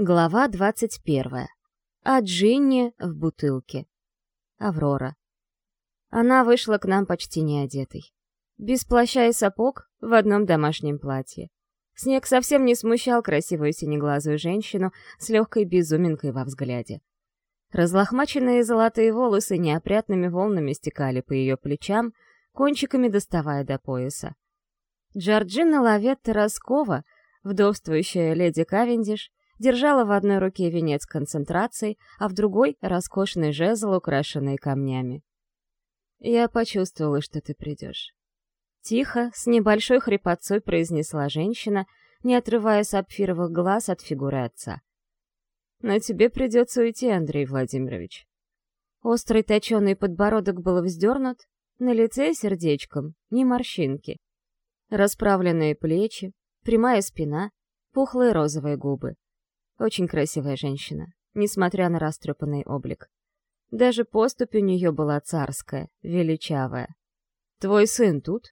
Глава 21. О Джинни в бутылке. Аврора. Она вышла к нам почти не одетой. Без плаща и сапог, в одном домашнем платье. Снег совсем не смущал красивую синеглазую женщину с легкой безуминкой во взгляде. Разлохмаченные золотые волосы неопрятными волнами стекали по ее плечам, кончиками доставая до пояса. Джорджина Лаветта Роскова, вдовствующая леди Кавендиш, держала в одной руке венец концентрации, а в другой — роскошный жезл, украшенный камнями. «Я почувствовала, что ты придешь». Тихо, с небольшой хрипотцой произнесла женщина, не отрывая сапфировых глаз от фигуры отца. «Но тебе придется уйти, Андрей Владимирович». Острый точеный подбородок был вздернут, на лице сердечком, ни морщинки. Расправленные плечи, прямая спина, пухлые розовые губы. Очень красивая женщина, несмотря на растрепанный облик. Даже поступь у нее была царская, величавая. «Твой сын тут?»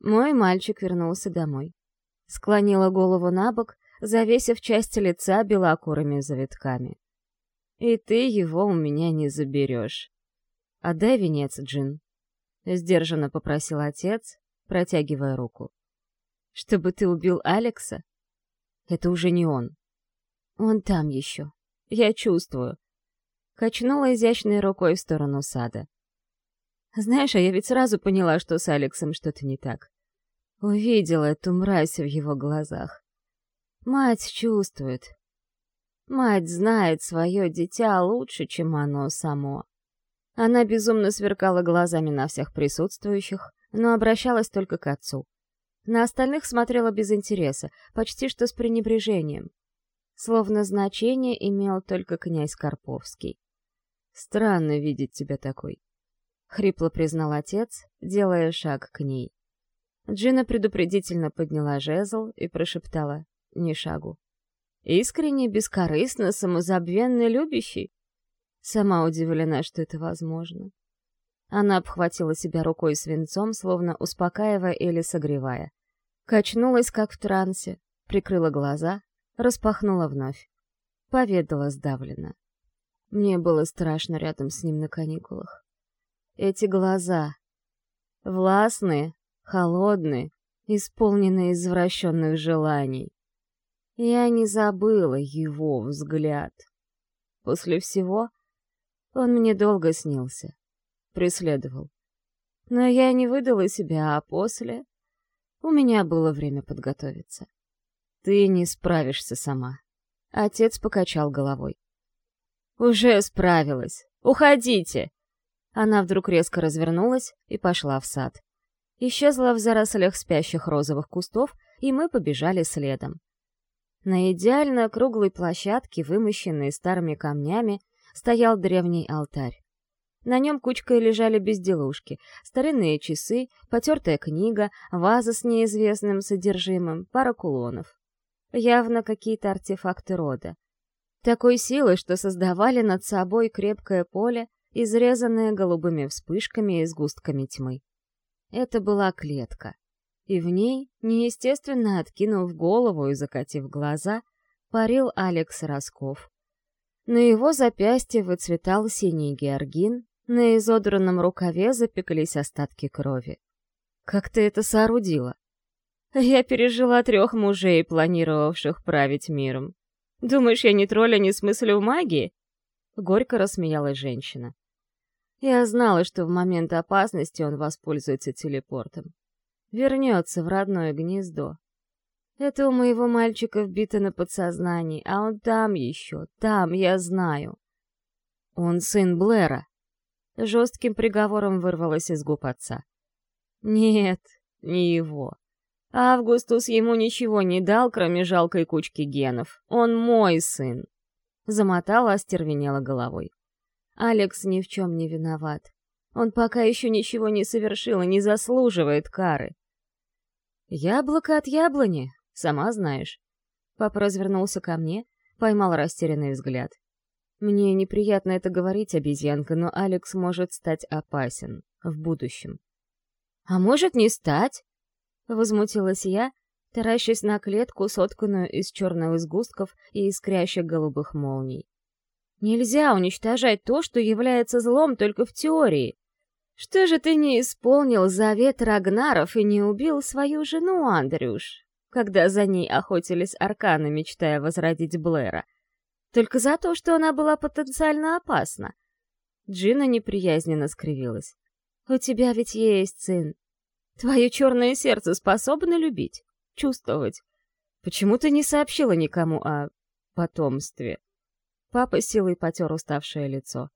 Мой мальчик вернулся домой. Склонила голову на бок, завесив часть лица белокурыми завитками. «И ты его у меня не заберешь. Отдай венец, Джин», — сдержанно попросил отец, протягивая руку. «Чтобы ты убил Алекса? Это уже не он. Он там еще. Я чувствую. Качнула изящной рукой в сторону сада. Знаешь, а я ведь сразу поняла, что с Алексом что-то не так. Увидела эту мразь в его глазах. Мать чувствует. Мать знает свое дитя лучше, чем оно само. Она безумно сверкала глазами на всех присутствующих, но обращалась только к отцу. На остальных смотрела без интереса, почти что с пренебрежением словно значение имел только князь Карповский. «Странно видеть тебя такой», — хрипло признал отец, делая шаг к ней. Джина предупредительно подняла жезл и прошептала «Не шагу». «Искренне, бескорыстно, самозабвенно любящий?» Сама удивлена, что это возможно. Она обхватила себя рукой свинцом, словно успокаивая или согревая. Качнулась, как в трансе, прикрыла глаза, распахнула вновь. Поведала сдавленно. Мне было страшно рядом с ним на каникулах. Эти глаза. Властные, холодные, исполненные извращенных желаний. Я не забыла его взгляд. После всего он мне долго снился, преследовал. Но я не выдала себя, а после у меня было время подготовиться. Ты не справишься сама. Отец покачал головой. Уже справилась. Уходите. Она вдруг резко развернулась и пошла в сад. Исчезла в зарослях спящих розовых кустов, и мы побежали следом. На идеально круглой площадке, вымощенной старыми камнями, стоял древний алтарь. На нем кучкой лежали безделушки, старинные часы, потертая книга, ваза с неизвестным содержимым, пара кулонов. Явно какие-то артефакты рода. Такой силы, что создавали над собой крепкое поле, изрезанное голубыми вспышками и сгустками тьмы. Это была клетка. И в ней, неестественно откинув голову и закатив глаза, парил Алекс Росков. На его запястье выцветал синий георгин, на изодранном рукаве запеклись остатки крови. «Как ты это соорудила?» Я пережила трех мужей, планировавших править миром. Думаешь, я не тролль, а не смыслю в магии?» Горько рассмеялась женщина. Я знала, что в момент опасности он воспользуется телепортом. Вернется в родное гнездо. Это у моего мальчика вбито на подсознании, а он там еще, там, я знаю. Он сын Блэра. Жестким приговором вырвалось из губ отца. Нет, не его. Августус ему ничего не дал, кроме жалкой кучки генов. Он мой сын. Замотала, остервенела головой. Алекс ни в чем не виноват. Он пока еще ничего не совершил и не заслуживает кары. Яблоко от яблони, сама знаешь. Папа развернулся ко мне, поймал растерянный взгляд. Мне неприятно это говорить, обезьянка, но Алекс может стать опасен в будущем. А может не стать? Возмутилась я, таращась на клетку, сотканную из черных сгустков и искрящих голубых молний. Нельзя уничтожать то, что является злом только в теории. Что же ты не исполнил завет Рагнаров и не убил свою жену, Андрюш, когда за ней охотились арканы, мечтая возродить Блэра? Только за то, что она была потенциально опасна. Джина неприязненно скривилась. «У тебя ведь есть сын. Твое черное сердце способно любить, чувствовать. Почему ты не сообщила никому о потомстве?» Папа силой потер уставшее лицо.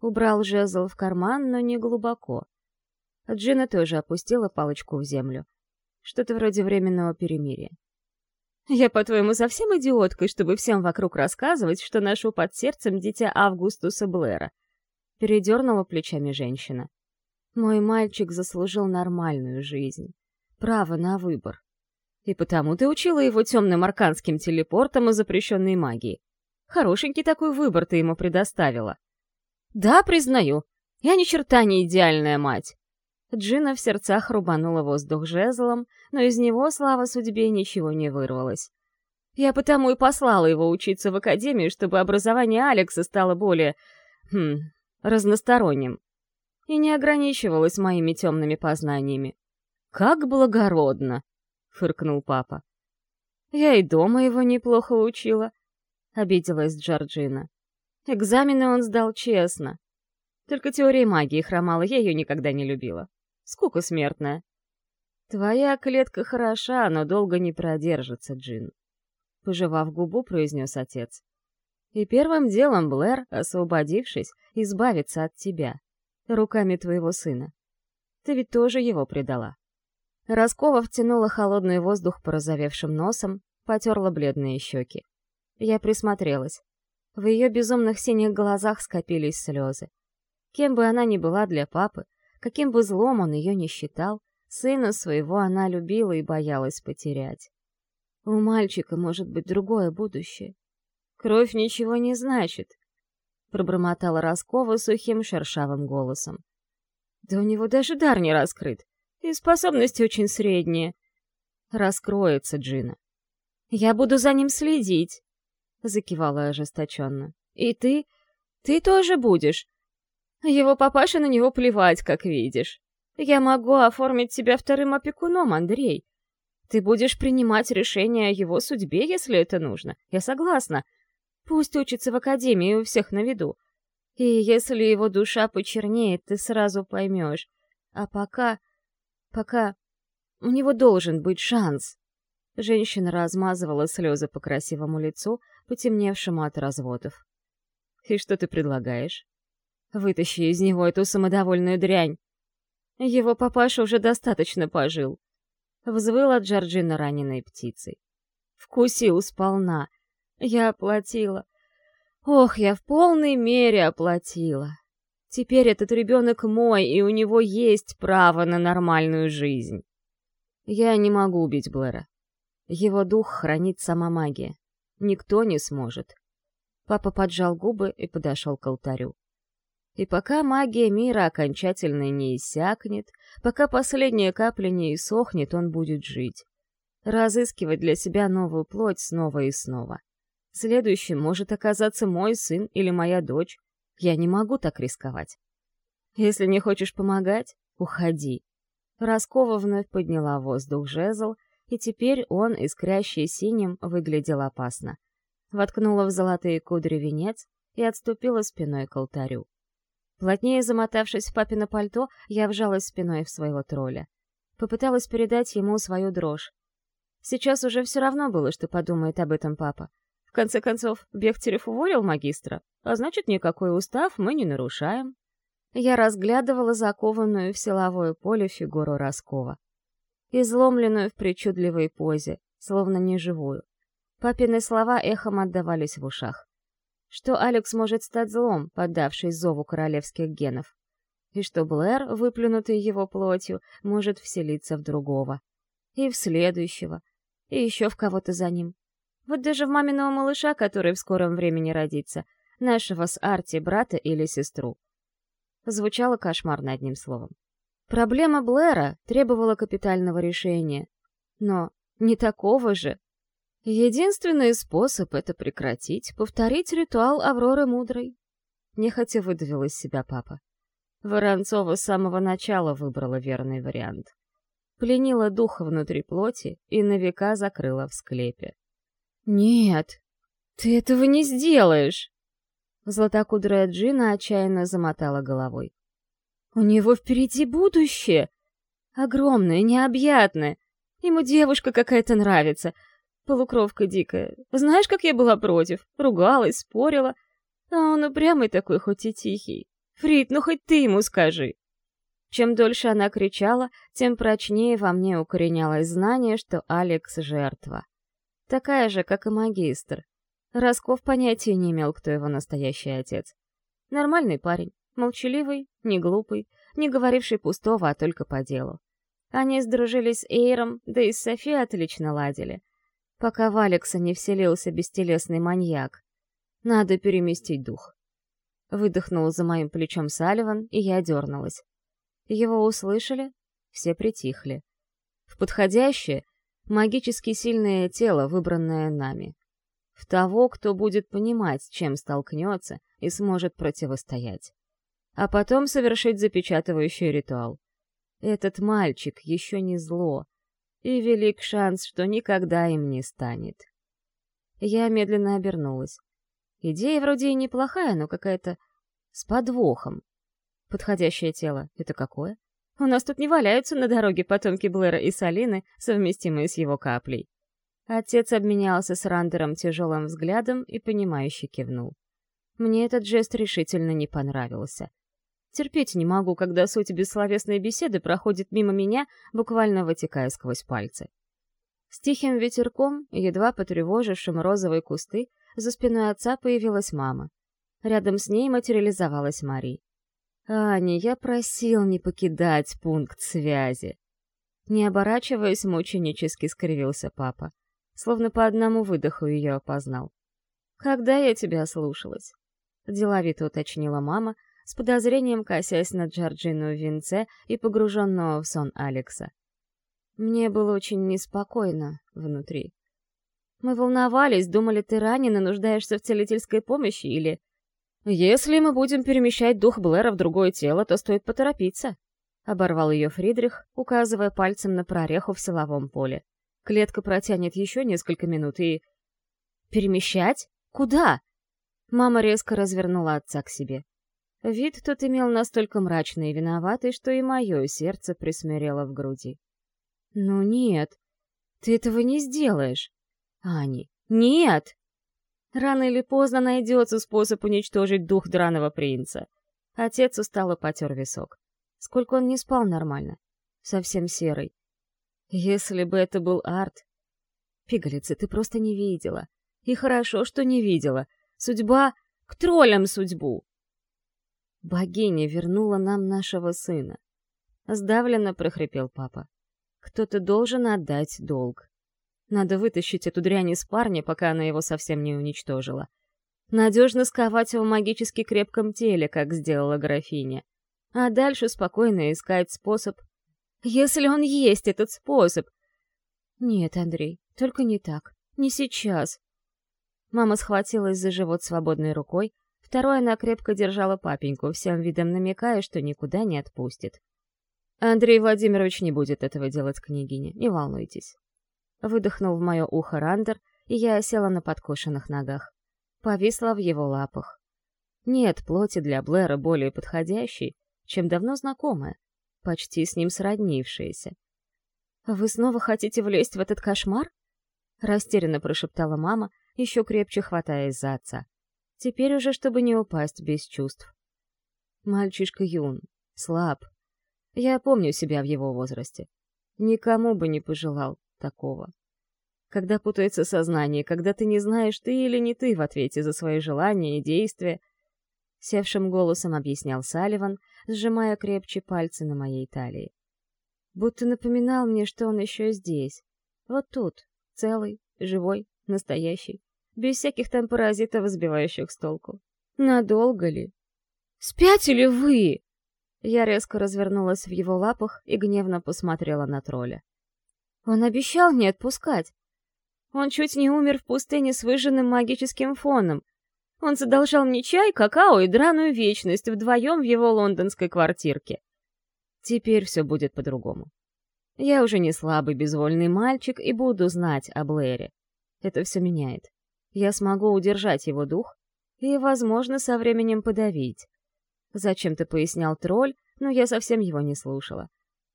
Убрал жезл в карман, но не глубоко. Джина тоже опустила палочку в землю. Что-то вроде временного перемирия. «Я, по-твоему, совсем идиоткой, чтобы всем вокруг рассказывать, что ношу под сердцем дитя Августуса Блэра?» Передернула плечами женщина. Мой мальчик заслужил нормальную жизнь. Право на выбор. И потому ты учила его темным арканским телепортом и запрещенной магией. Хорошенький такой выбор ты ему предоставила. Да, признаю, я ни черта не идеальная мать. Джина в сердцах рубанула воздух жезлом, но из него, слава судьбе, ничего не вырвалось. Я потому и послала его учиться в академию, чтобы образование Алекса стало более... Хм, разносторонним и не ограничивалась моими темными познаниями. «Как благородно!» — фыркнул папа. «Я и дома его неплохо учила», — обиделась Джорджина. Экзамены он сдал честно. Только теория магии хромала, я ее никогда не любила. Скука смертная. «Твоя клетка хороша, но долго не продержится, Джин», — пожевав губу, произнес отец. «И первым делом Блэр, освободившись, избавится от тебя руками твоего сына. Ты ведь тоже его предала. Роскова втянула холодный воздух порозовевшим носом, потерла бледные щеки. Я присмотрелась. В ее безумных синих глазах скопились слезы. Кем бы она ни была для папы, каким бы злом он ее не считал, сына своего она любила и боялась потерять. У мальчика может быть другое будущее. Кровь ничего не значит, — пробормотала Роскова сухим шершавым голосом. «Да у него даже дар не раскрыт, и способности очень средние. Раскроется Джина. Я буду за ним следить», — закивала ожесточенно. «И ты? Ты тоже будешь. Его папаша на него плевать, как видишь. Я могу оформить тебя вторым опекуном, Андрей. Ты будешь принимать решение о его судьбе, если это нужно. Я согласна. Пусть учится в академии у всех на виду. И если его душа почернеет, ты сразу поймешь. А пока... пока... У него должен быть шанс. Женщина размазывала слезы по красивому лицу, потемневшему от разводов. «И что ты предлагаешь?» «Вытащи из него эту самодовольную дрянь. Его папаша уже достаточно пожил». Взвыла Джорджина раненой птицей. «Вкусил сполна, я оплатила. Ох, я в полной мере оплатила. Теперь этот ребенок мой, и у него есть право на нормальную жизнь. Я не могу убить Блэра. Его дух хранит сама магия. Никто не сможет. Папа поджал губы и подошел к алтарю. И пока магия мира окончательно не иссякнет, пока последняя капля не иссохнет, он будет жить. Разыскивать для себя новую плоть снова и снова. Следующим может оказаться мой сын или моя дочь. Я не могу так рисковать. Если не хочешь помогать, уходи. Роскова вновь подняла воздух жезл, и теперь он, искрящий синим, выглядел опасно. Воткнула в золотые кудри венец и отступила спиной к алтарю. Плотнее замотавшись в папино пальто, я вжалась спиной в своего тролля. Попыталась передать ему свою дрожь. Сейчас уже все равно было, что подумает об этом папа. В конце концов, Бехтерев уволил магистра, а значит, никакой устав мы не нарушаем. Я разглядывала закованную в силовое поле фигуру Роскова. Изломленную в причудливой позе, словно неживую. Папины слова эхом отдавались в ушах. Что Алекс может стать злом, поддавшись зову королевских генов. И что Блэр, выплюнутый его плотью, может вселиться в другого. И в следующего. И еще в кого-то за ним. Вот даже в маминого малыша, который в скором времени родится, нашего с Арти брата или сестру. Звучало кошмарно одним словом. Проблема Блэра требовала капитального решения. Но Не такого же. Единственный способ это прекратить — повторить ритуал Авроры Мудрой. Нехотя выдавил из себя папа. Воронцова с самого начала выбрала верный вариант. Пленила духа внутри плоти и на века закрыла в склепе. «Нет, ты этого не сделаешь!» Златокудрая Джина отчаянно замотала головой. «У него впереди будущее! Огромное, необъятное! Ему девушка какая-то нравится, полукровка дикая. Знаешь, как я была против? Ругалась, спорила. А он упрямый такой, хоть и тихий. Фрид, ну хоть ты ему скажи!» Чем дольше она кричала, тем прочнее во мне укоренялось знание, что Алекс — жертва. Такая же, как и магистр. Росков понятия не имел, кто его настоящий отец. Нормальный парень, молчаливый, не глупый, не говоривший пустого, а только по делу. Они сдружились с Эйром, да и с Софи отлично ладили. Пока в Алекса не вселился бестелесный маньяк. Надо переместить дух. Выдохнул за моим плечом Салливан, и я дернулась. Его услышали, все притихли. В подходящее, магически сильное тело, выбранное нами. В того, кто будет понимать, с чем столкнется и сможет противостоять. А потом совершить запечатывающий ритуал. Этот мальчик еще не зло, и велик шанс, что никогда им не станет. Я медленно обернулась. Идея вроде и неплохая, но какая-то с подвохом. Подходящее тело — это какое? У нас тут не валяются на дороге потомки Блэра и Салины, совместимые с его каплей. Отец обменялся с Рандером тяжелым взглядом и понимающе кивнул. Мне этот жест решительно не понравился. Терпеть не могу, когда суть бессловесной беседы проходит мимо меня, буквально вытекая сквозь пальцы. С тихим ветерком, едва потревожившим розовые кусты, за спиной отца появилась мама. Рядом с ней материализовалась Мари. «Аня, я просил не покидать пункт связи». Не оборачиваясь, мученически скривился папа. Словно по одному выдоху ее опознал. «Когда я тебя слушалась?» Деловито уточнила мама, с подозрением косясь на Джорджину в венце и погруженного в сон Алекса. Мне было очень неспокойно внутри. Мы волновались, думали, ты ранен и нуждаешься в целительской помощи или... «Если мы будем перемещать дух Блэра в другое тело, то стоит поторопиться», — оборвал ее Фридрих, указывая пальцем на прореху в силовом поле. «Клетка протянет еще несколько минут и...» «Перемещать? Куда?» Мама резко развернула отца к себе. Вид тот имел настолько мрачный и виноватый, что и мое сердце присмирело в груди. «Ну нет, ты этого не сделаешь. Ани, нет!» Рано или поздно найдется способ уничтожить дух драного принца. Отец устало потер висок. Сколько он не спал нормально. Совсем серый. Если бы это был Арт... Пигалицы, ты просто не видела. И хорошо, что не видела. Судьба... К троллям судьбу! Богиня вернула нам нашего сына. Сдавленно прохрипел папа. Кто-то должен отдать долг. Надо вытащить эту дрянь из парня, пока она его совсем не уничтожила. Надежно сковать его магически крепком теле, как сделала графиня. А дальше спокойно искать способ... Если он есть, этот способ! Нет, Андрей, только не так. Не сейчас. Мама схватилась за живот свободной рукой, второй она крепко держала папеньку, всем видом намекая, что никуда не отпустит. Андрей Владимирович не будет этого делать, княгиня, не волнуйтесь. Выдохнул в мое ухо Рандер, и я села на подкошенных ногах. Повисла в его лапах. Нет плоти для Блэра более подходящей, чем давно знакомая, почти с ним сроднившаяся. «Вы снова хотите влезть в этот кошмар?» Растерянно прошептала мама, еще крепче хватаясь за отца. Теперь уже, чтобы не упасть без чувств. Мальчишка юн, слаб. Я помню себя в его возрасте. Никому бы не пожелал, такого. Когда путается сознание, когда ты не знаешь, ты или не ты в ответе за свои желания и действия, севшим голосом объяснял Салливан, сжимая крепче пальцы на моей талии. Будто напоминал мне, что он еще здесь. Вот тут, целый, живой, настоящий, без всяких там паразитов, сбивающих с толку. Надолго ли? «Спятили вы!» Я резко развернулась в его лапах и гневно посмотрела на тролля. Он обещал не отпускать. Он чуть не умер в пустыне с выжженным магическим фоном. Он задолжал мне чай, какао и драную вечность вдвоем в его лондонской квартирке. Теперь все будет по-другому. Я уже не слабый безвольный мальчик и буду знать о Блэре. Это все меняет. Я смогу удержать его дух и, возможно, со временем подавить. Зачем-то пояснял тролль, но я совсем его не слушала.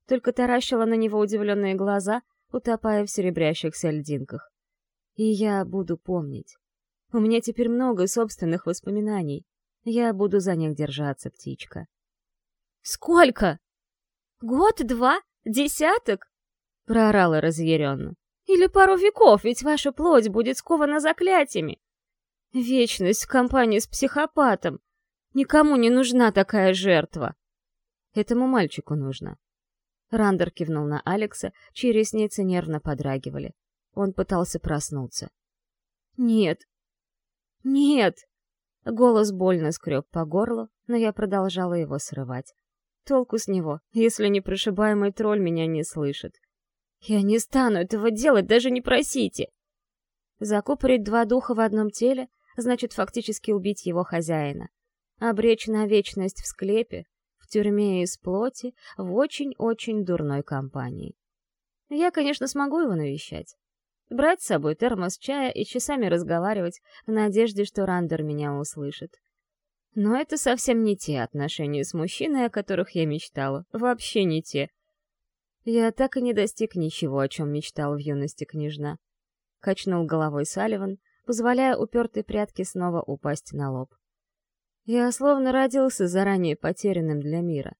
Только таращила на него удивленные глаза, утопая в серебрящихся льдинках. И я буду помнить. У меня теперь много собственных воспоминаний. Я буду за них держаться, птичка. «Сколько? Год-два? Десяток?» — проорала разъяренно. «Или пару веков, ведь ваша плоть будет скована заклятиями. Вечность в компании с психопатом. Никому не нужна такая жертва. Этому мальчику нужно. Рандер кивнул на Алекса, чьи ресницы нервно подрагивали. Он пытался проснуться. «Нет! Нет!» Голос больно скреб по горлу, но я продолжала его срывать. Толку с него, если непрошибаемый тролль меня не слышит. «Я не стану этого делать, даже не просите!» Закупорить два духа в одном теле значит фактически убить его хозяина. Обречь на вечность в склепе, в тюрьме из плоти, в очень-очень дурной компании. Я, конечно, смогу его навещать. Брать с собой термос чая и часами разговаривать в надежде, что Рандер меня услышит. Но это совсем не те отношения с мужчиной, о которых я мечтала. Вообще не те. Я так и не достиг ничего, о чем мечтал в юности княжна. Качнул головой Салливан, позволяя упертой прядке снова упасть на лоб. Я словно родился заранее потерянным для мира.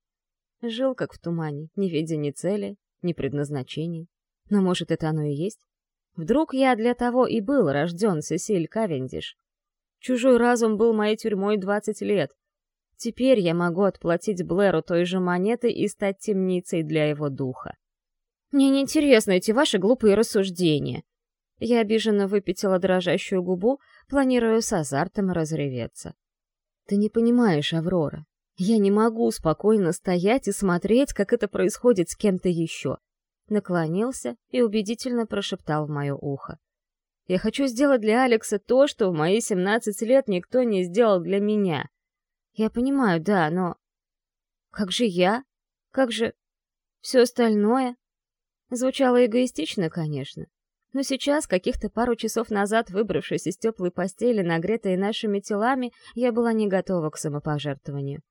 Жил как в тумане, не видя ни цели, ни предназначений. Но, может, это оно и есть? Вдруг я для того и был рожден, Сесиль Кавендиш. Чужой разум был моей тюрьмой двадцать лет. Теперь я могу отплатить Блэру той же монетой и стать темницей для его духа. Мне неинтересны эти ваши глупые рассуждения. Я обиженно выпятила дрожащую губу, планируя с азартом разреветься. Ты не понимаешь, Аврора. Я не могу спокойно стоять и смотреть, как это происходит с кем-то еще. Наклонился и убедительно прошептал в мое ухо. Я хочу сделать для Алекса то, что в мои 17 лет никто не сделал для меня. Я понимаю, да, но... Как же я? Как же... Все остальное? Звучало эгоистично, конечно. Но сейчас, каких-то пару часов назад, выбравшись из теплой постели, нагретой нашими телами, я была не готова к самопожертвованию.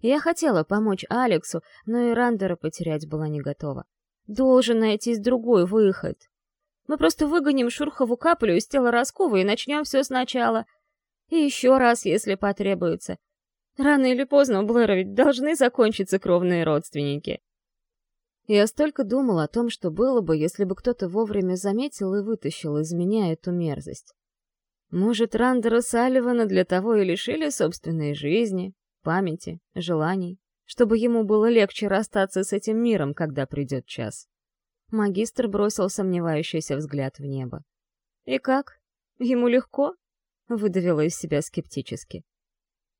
Я хотела помочь Алексу, но и Рандера потерять была не готова. Должен найтись другой выход. Мы просто выгоним Шурхову каплю из тела Роскова и начнем все сначала. И еще раз, если потребуется. Рано или поздно у Блэра ведь должны закончиться кровные родственники. Я столько думал о том, что было бы, если бы кто-то вовремя заметил и вытащил из меня эту мерзость. Может, Рандера Салливана для того и лишили собственной жизни, памяти, желаний, чтобы ему было легче расстаться с этим миром, когда придет час. Магистр бросил сомневающийся взгляд в небо. «И как? Ему легко?» — выдавила из себя скептически.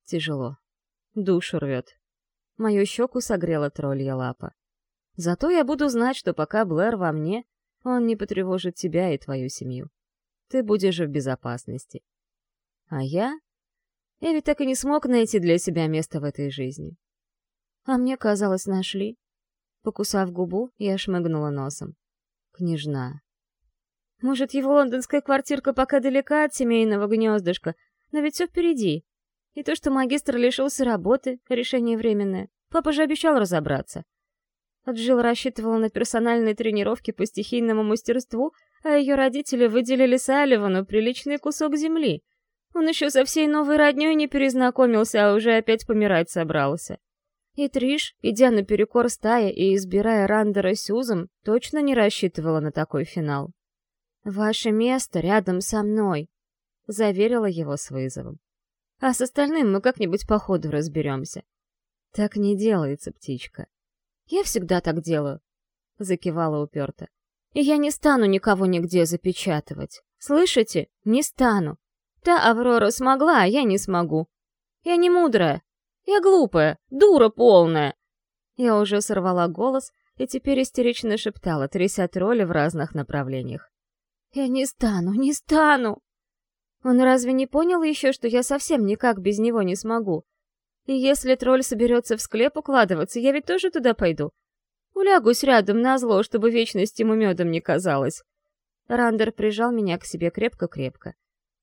«Тяжело. Душу рвет». Мою щеку согрела троллья лапа. Зато я буду знать, что пока Блэр во мне, он не потревожит тебя и твою семью. Ты будешь в безопасности. А я? Я ведь так и не смог найти для себя место в этой жизни. А мне казалось, нашли. Покусав губу, я шмыгнула носом. Княжна. Может, его лондонская квартирка пока далека от семейного гнездышка, но ведь все впереди. И то, что магистр лишился работы, решение временное. Папа же обещал разобраться. Джилл рассчитывала на персональные тренировки по стихийному мастерству, а ее родители выделили Салливану приличный кусок земли. Он еще со всей новой родней не перезнакомился, а уже опять помирать собрался. И Триш, идя наперекор стае и избирая Рандера Сюзом, точно не рассчитывала на такой финал. «Ваше место рядом со мной», — заверила его с вызовом. «А с остальным мы как-нибудь по ходу разберемся». «Так не делается, птичка. «Я всегда так делаю», — закивала уперто. «И я не стану никого нигде запечатывать. Слышите? Не стану. Та Аврора смогла, а я не смогу. Я не мудрая. Я глупая, дура полная». Я уже сорвала голос, и теперь истерично шептала, тряся тролля в разных направлениях. «Я не стану, не стану!» Он разве не понял еще, что я совсем никак без него не смогу? И если тролль соберется в склеп укладываться, я ведь тоже туда пойду. Улягусь рядом на зло, чтобы вечность ему медом не казалось. Рандер прижал меня к себе крепко-крепко.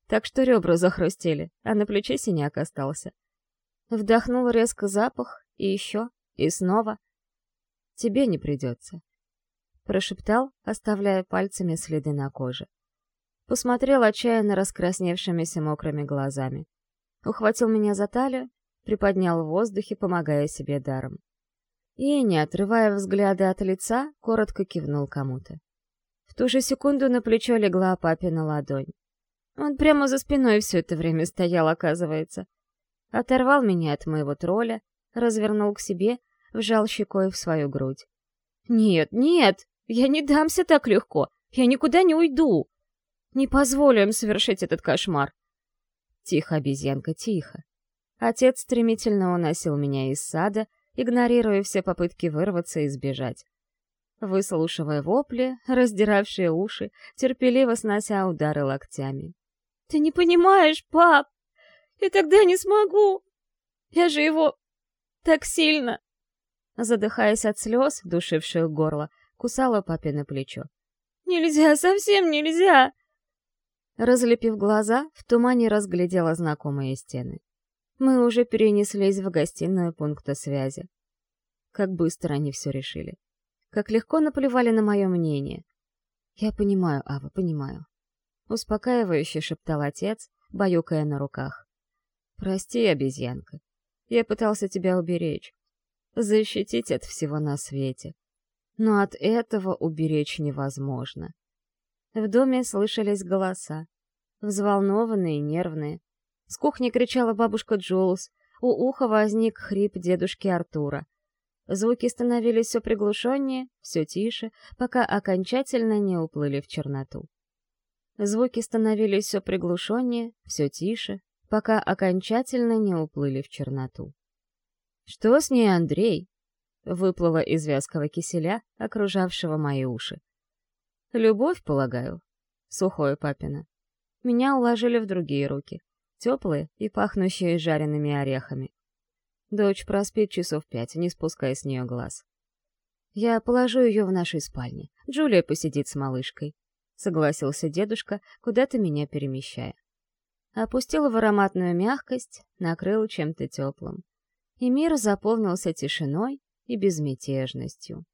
Так что ребра захрустели, а на плече синяк остался. Вдохнул резко запах, и еще, и снова. «Тебе не придется», — прошептал, оставляя пальцами следы на коже. Посмотрел отчаянно раскрасневшимися мокрыми глазами. Ухватил меня за талию, приподнял в воздухе, помогая себе даром. И, не отрывая взгляда от лица, коротко кивнул кому-то. В ту же секунду на плечо легла папина ладонь. Он прямо за спиной все это время стоял, оказывается. Оторвал меня от моего тролля, развернул к себе, вжал щекой в свою грудь. «Нет, нет, я не дамся так легко, я никуда не уйду!» Не позволю им совершить этот кошмар. Тихо, обезьянка, тихо. Отец стремительно уносил меня из сада, игнорируя все попытки вырваться и сбежать. Выслушивая вопли, раздиравшие уши, терпеливо снося удары локтями. «Ты не понимаешь, пап! Я тогда не смогу! Я же его так сильно!» Задыхаясь от слез, душивших горло, кусала папина плечо. «Нельзя, совсем нельзя!» Разлепив глаза, в тумане разглядела знакомые стены. Мы уже перенеслись в гостиную пункта связи. Как быстро они все решили. Как легко наплевали на мое мнение. «Я понимаю, Ава, понимаю», — успокаивающе шептал отец, баюкая на руках. «Прости, обезьянка. Я пытался тебя уберечь. Защитить от всего на свете. Но от этого уберечь невозможно. В доме слышались голоса, взволнованные нервные. С кухни кричала бабушка Джулс, у уха возник хрип дедушки Артура. Звуки становились все приглушеннее, все тише, пока окончательно не уплыли в черноту. Звуки становились все приглушеннее, все тише, пока окончательно не уплыли в черноту. «Что с ней, Андрей?» — выплыло из вязкого киселя, окружавшего мои уши. Любовь, полагаю. Сухое папина. Меня уложили в другие руки. Теплые и пахнущие жареными орехами. Дочь проспит часов пять, не спуская с нее глаз. Я положу ее в нашей спальне. Джулия посидит с малышкой. Согласился дедушка, куда-то меня перемещая. Опустил в ароматную мягкость, накрыл чем-то теплым. И мир заполнился тишиной и безмятежностью.